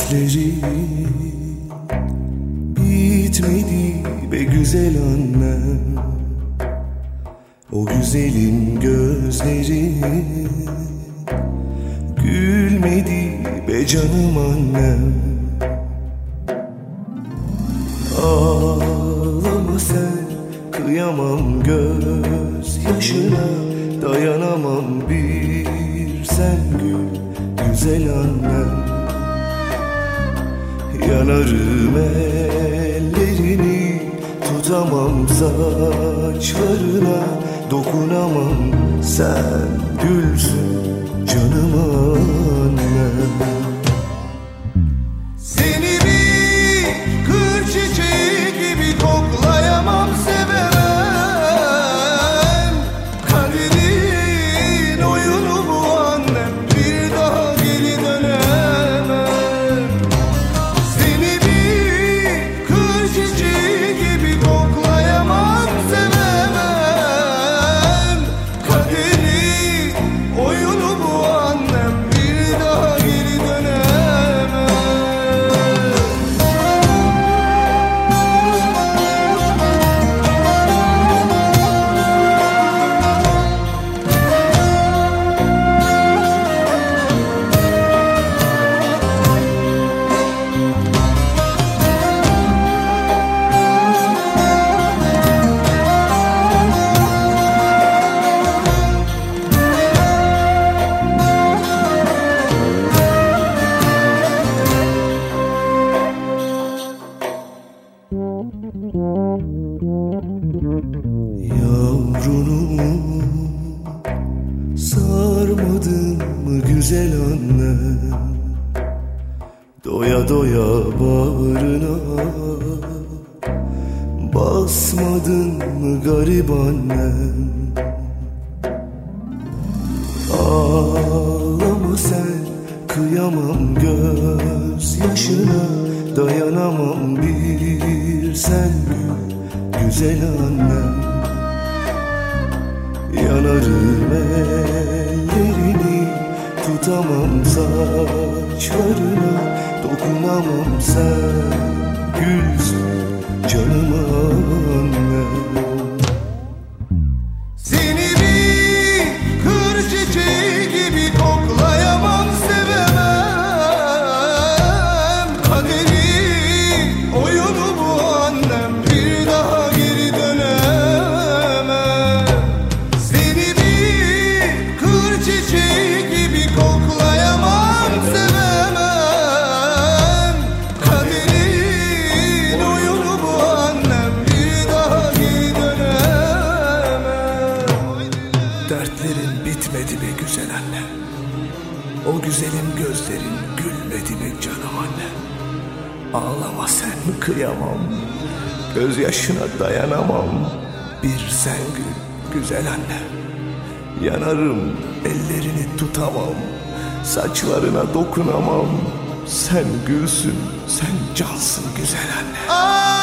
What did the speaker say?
dertlerin bitmedi be güzel annem O güzelim gözlerin gülmedi be canım annem Ağlama sen kıyamam göz yaşına dayanamam bir sen gül güzel annem Yanarım ellerini Tutamam saçlarına Dokunamam. Sen gülsün canım Yavrunu sarmadın mı güzel annem Doya doya bağrına Basmadın mı garip annem Ağlama sen kıyamam göz yaşına Dayanamam bir sen. gül güzel annem. Yanarım ellerini Tutamam saçlarına Dokunamam sen. Gülsün canım Bitmedi mi güzel anne? O güzelim gözlerin gülmedi mi canım anne? Ağlama sen kıyamam. Gözyaşına dayanamam. Bir sen gül güzel anne. Yanarım ellerini tutamam. Saçlarına dokunamam. Sen gülsün, sen cansın güzel anne. Ah